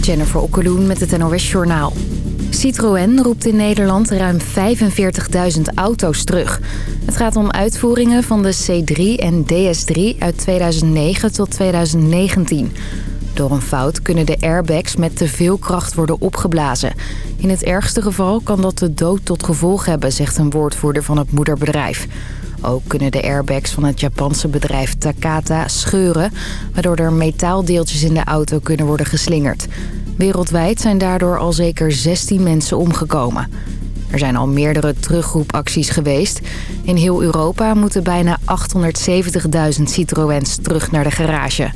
Jennifer Okkeloen met het NOS Journaal. Citroën roept in Nederland ruim 45.000 auto's terug. Het gaat om uitvoeringen van de C3 en DS3 uit 2009 tot 2019. Door een fout kunnen de airbags met te veel kracht worden opgeblazen. In het ergste geval kan dat de dood tot gevolg hebben, zegt een woordvoerder van het moederbedrijf. Ook kunnen de airbags van het Japanse bedrijf Takata scheuren... waardoor er metaaldeeltjes in de auto kunnen worden geslingerd. Wereldwijd zijn daardoor al zeker 16 mensen omgekomen. Er zijn al meerdere terugroepacties geweest. In heel Europa moeten bijna 870.000 Citroëns terug naar de garage.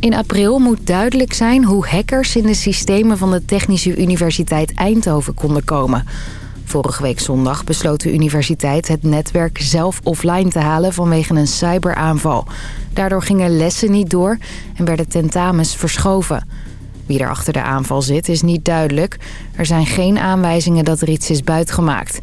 In april moet duidelijk zijn hoe hackers in de systemen van de Technische Universiteit Eindhoven konden komen... Vorige week zondag besloot de universiteit het netwerk zelf offline te halen vanwege een cyberaanval. Daardoor gingen lessen niet door en werden tentamens verschoven. Wie er achter de aanval zit is niet duidelijk. Er zijn geen aanwijzingen dat er iets is buitgemaakt.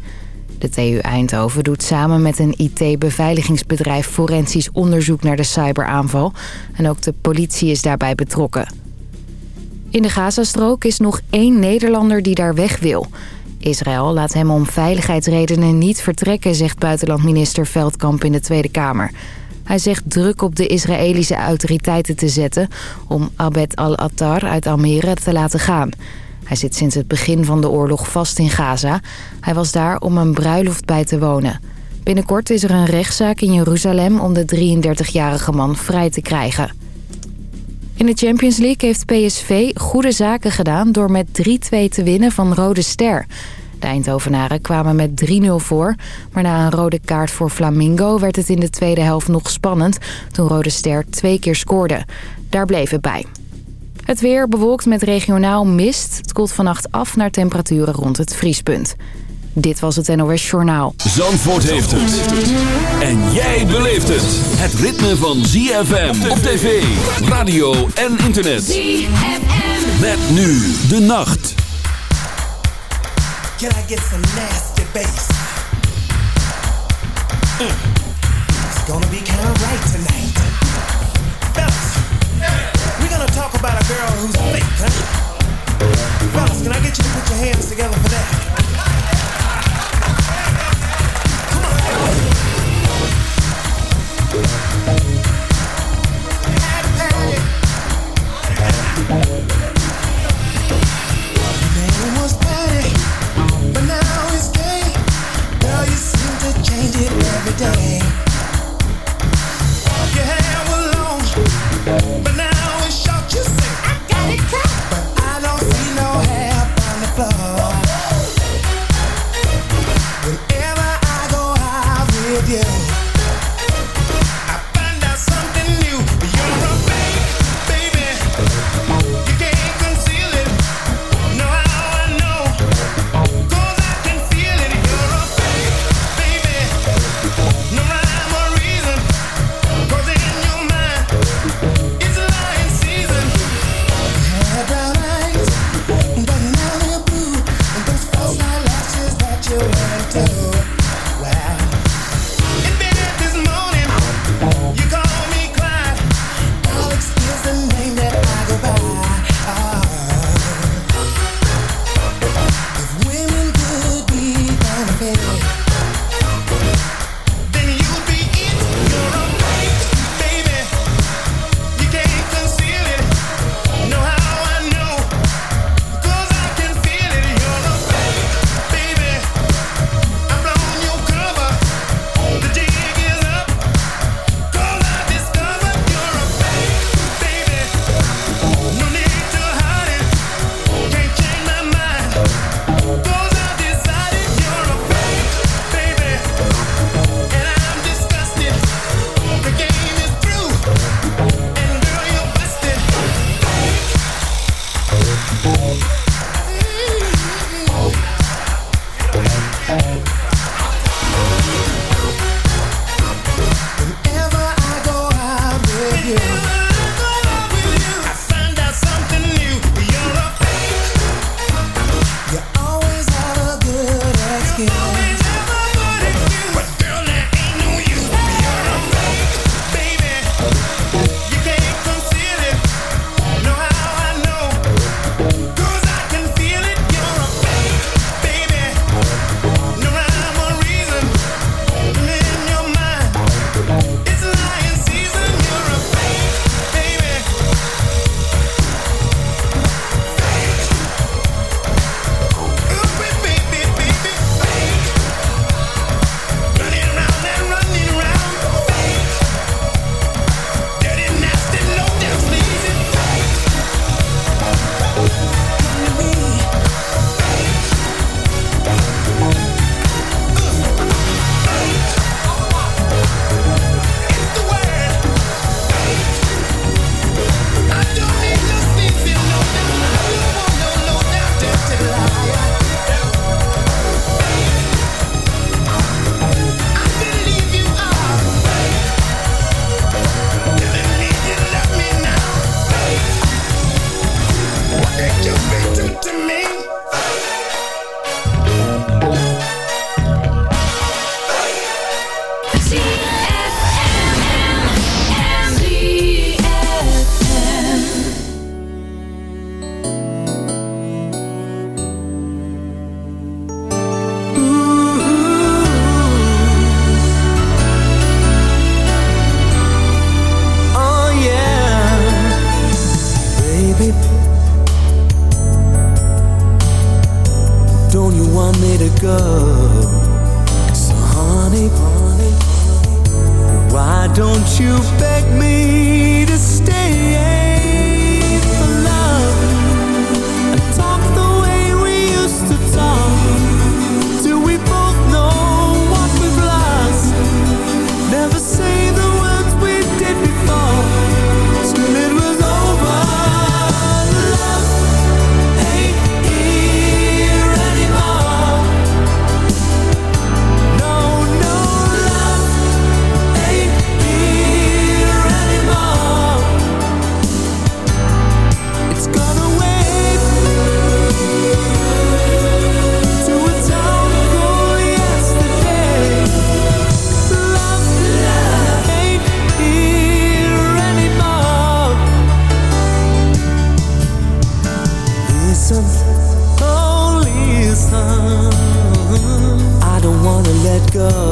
De TU Eindhoven doet samen met een IT-beveiligingsbedrijf forensisch onderzoek naar de cyberaanval. En ook de politie is daarbij betrokken. In de Gazastrook is nog één Nederlander die daar weg wil. Israël laat hem om veiligheidsredenen niet vertrekken, zegt buitenlandminister Veldkamp in de Tweede Kamer. Hij zegt druk op de Israëlische autoriteiten te zetten om Abed al-Attar uit Almere te laten gaan. Hij zit sinds het begin van de oorlog vast in Gaza. Hij was daar om een bruiloft bij te wonen. Binnenkort is er een rechtszaak in Jeruzalem om de 33-jarige man vrij te krijgen. In de Champions League heeft PSV goede zaken gedaan door met 3-2 te winnen van Rode Ster. De Eindhovenaren kwamen met 3-0 voor, maar na een rode kaart voor Flamingo werd het in de tweede helft nog spannend toen Rode Ster twee keer scoorde. Daar bleef het bij. Het weer bewolkt met regionaal mist. Het koelt vannacht af naar temperaturen rond het vriespunt. Dit was het NOS Journaal. Zandvoort heeft het. En jij beleeft het. Het ritme van ZFM op tv, radio en internet. ZFM. Met nu de nacht. Can I get some nasty bass? Mm. It's gonna be kind of right tonight. Fellas, we're gonna talk about a girl who's fake, huh? Fellas, can I get you to put your hands together for that? every day. You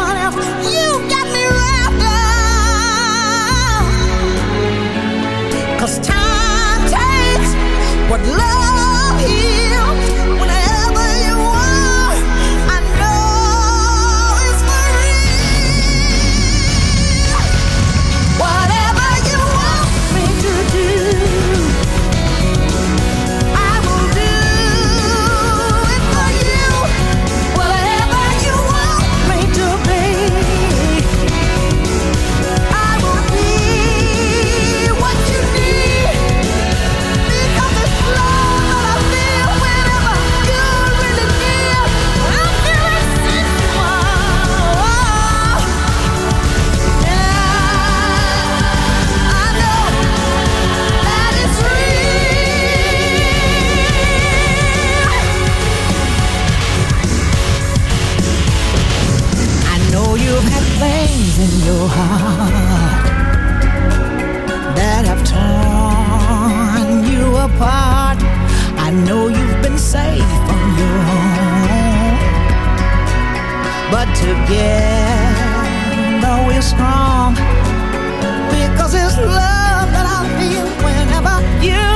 what love is. so hard that I've torn you apart. I know you've been safe on your own, but together we're strong because it's love that I feel whenever you.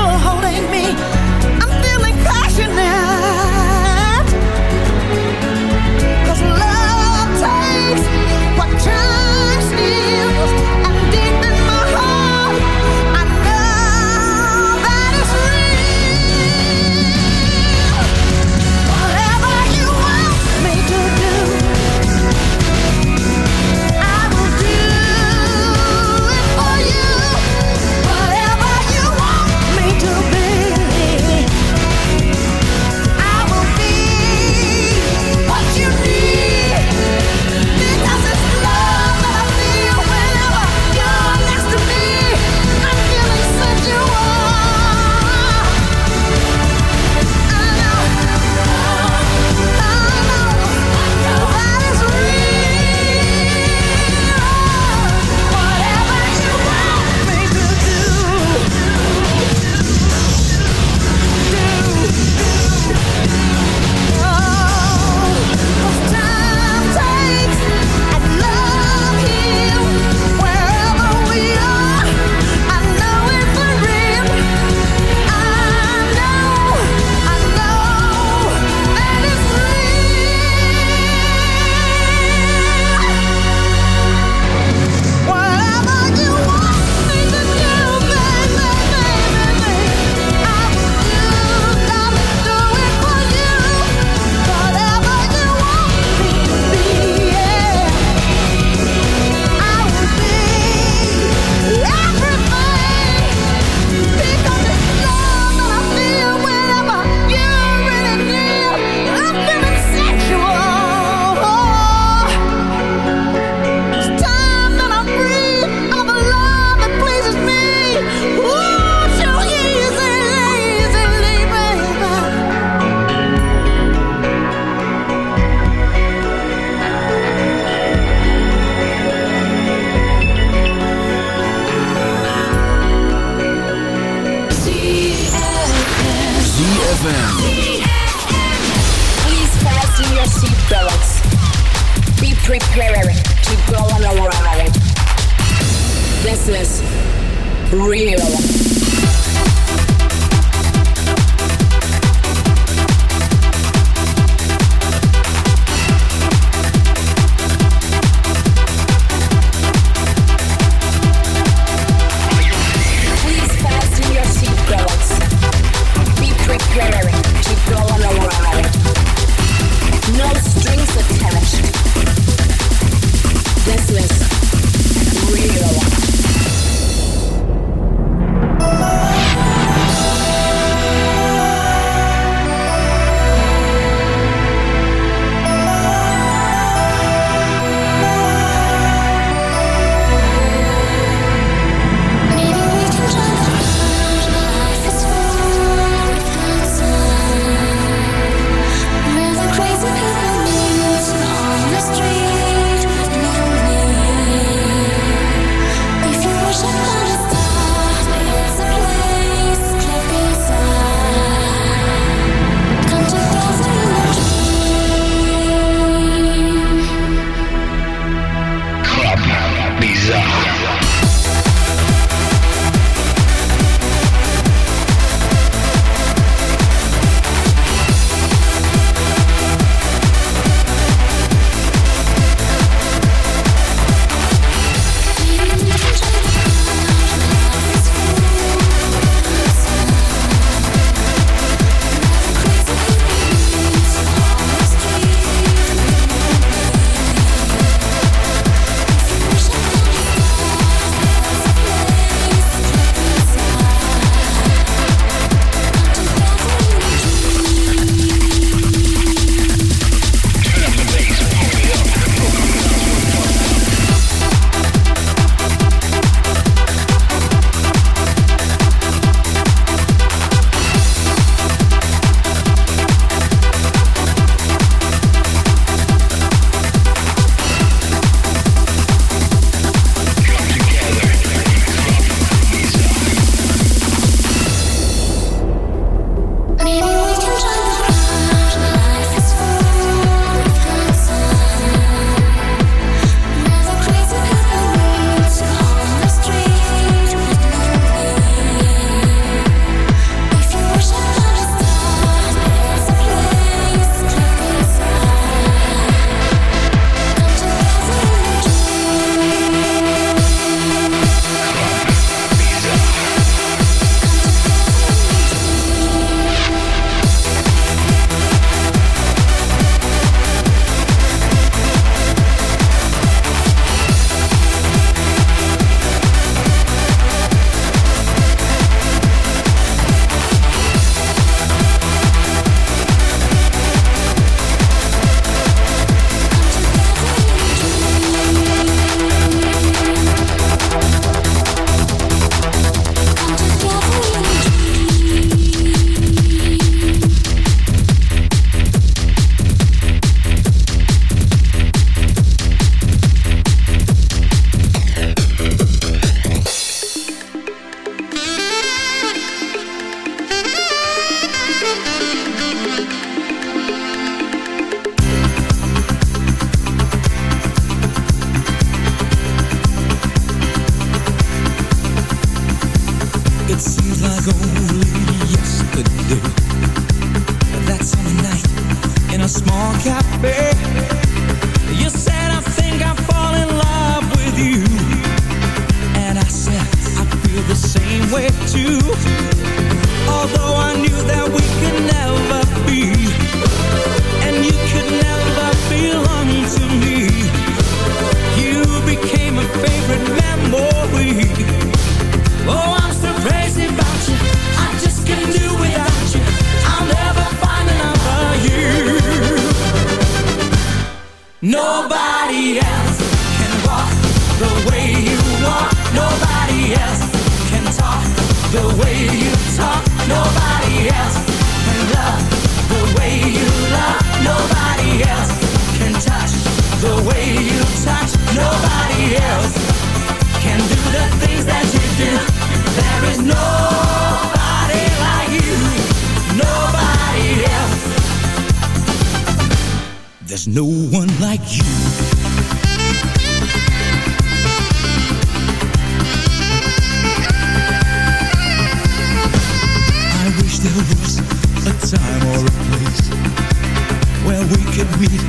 where we could meet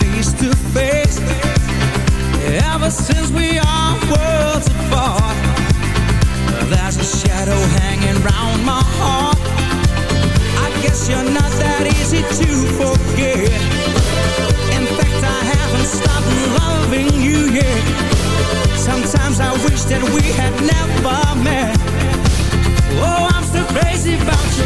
face to face. Ever since we are worlds apart, there's a shadow my heart. I guess you're not that easy to forget. In fact, I haven't stopped loving you yet. Sometimes I wish that we had never met. Oh, I'm so crazy about you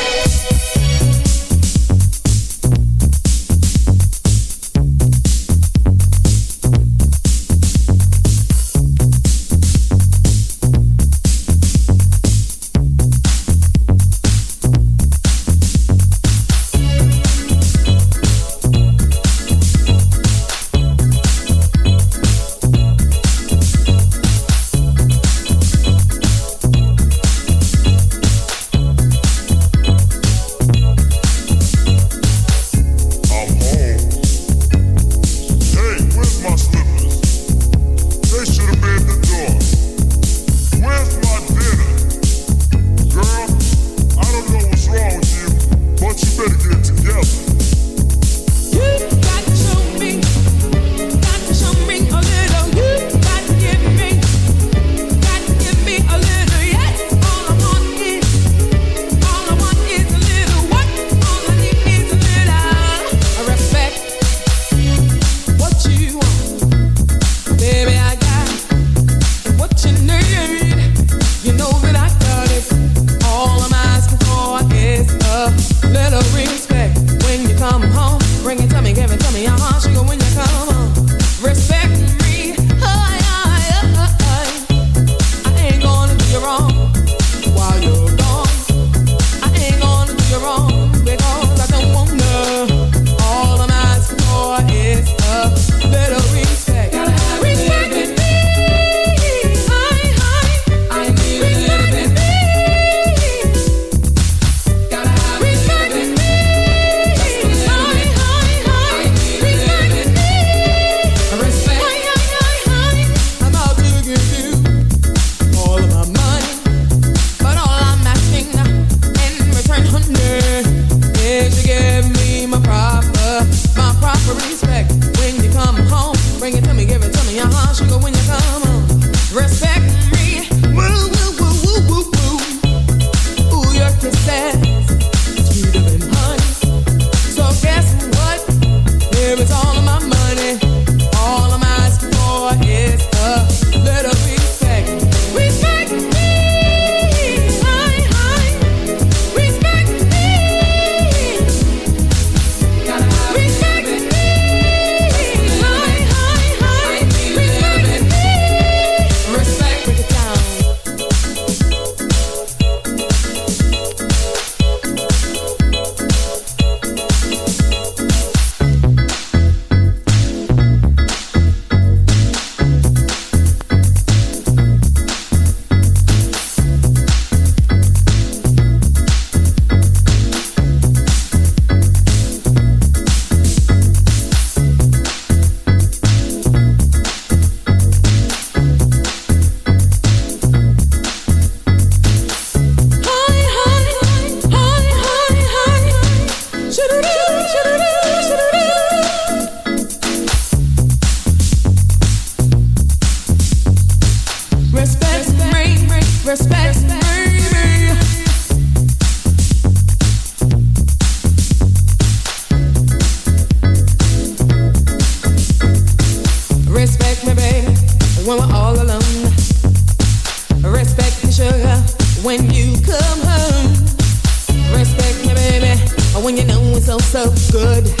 when we're all alone. Respect me, sugar, when you come home. Respect me, baby, when you know it's all so good.